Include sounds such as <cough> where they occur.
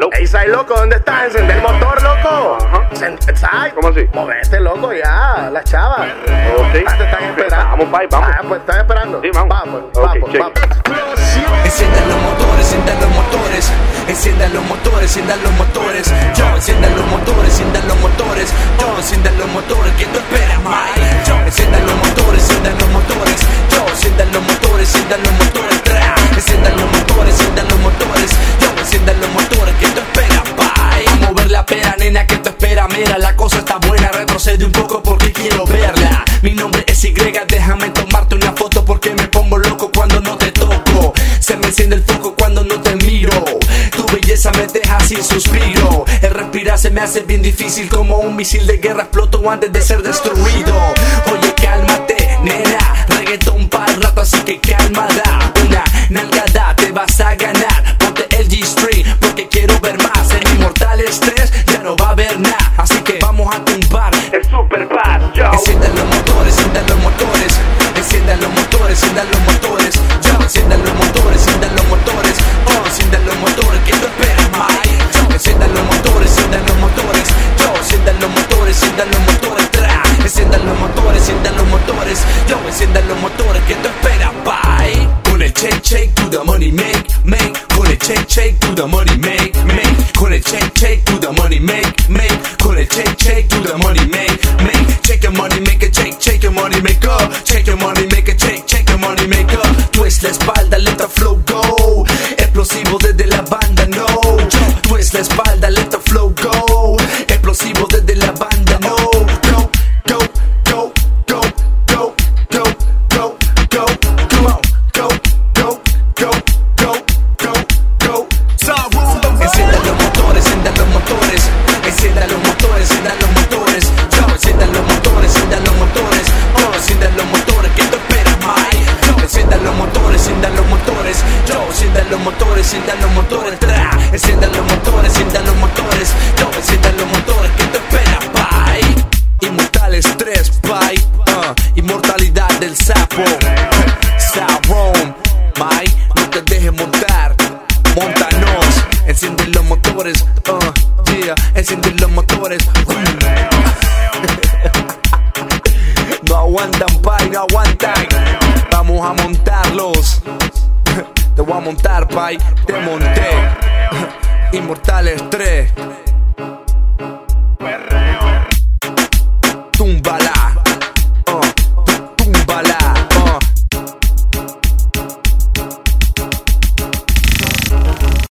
loco, ¿dónde estás? Encender el motor, loco. ¿Sabes? ¿Cómo así? Movete, loco, ya. Las chavas. Ok. Ah, te están esperando. Vamos, bye, vamos. Ah, pues están esperando. Sí, vamos. Vamos, Ok, vamos, check. vamos. Enciendan los motores, enciendan los motores, enciendan los motores, enciendan los motores. Yo enciendan los motores, enciendan los motores. Yo enciendan los motores, que tú esperas, Mike. Yo enciendan los motores, enciendan los motores. Yo enciendan los motores, enciendan los motores. Esperas. Mira, la cosa está buena, retrocede un poco porque quiero verla. Mi nombre es Y, déjame tomarte una foto porque me pongo loco cuando no te toco. Se me enciende el foco cuando no te miro. Tu belleza me deja sin suspiro. El respirar se me hace bien difícil como un misil de guerra exploto antes de ser destruido. Oye, cálmate, nena. Reggaetón para rato, así que cálmada. Motores, enciendan los motores. Yo, enciendan los motores, enciendan los motores. Oh, enciendan los motores, que tú esperas, Mike. Enciendan los motores, enciendan los motores. Yo, enciendan los motores, enciendan los motores. Tra. Enciendan los motores, enciendan los motores. Yo, enciendan los motores, que tú esperas, bye. Con el shake, shake to the money, make, make. Con el shake, shake to the money, make, make. Con el shake, shake to the money, make, make. Con el shake, shake to the money, make, make. Shake your money, make it shake, shake your money, make up. Shake your money, make espalda, let the flow go. Explosivo desde la banda, no. Twist la espalda, enciendan los motores, enciendan los motores. Tra. Enciendan los motores, enciendan los motores. Yo, enciendan los motores, que tú esperas, bye. Inmortales 3, bye. Uh, inmortalidad del sapo. Sabrón, Mike, no te dejes montar. Montanos, encienden los motores, uh, yeah, encienden los motores. <laughs> no aguantan, pay, no aguantan. Vamos a montarlos. Montar, pay, te monté. Inmortales 3.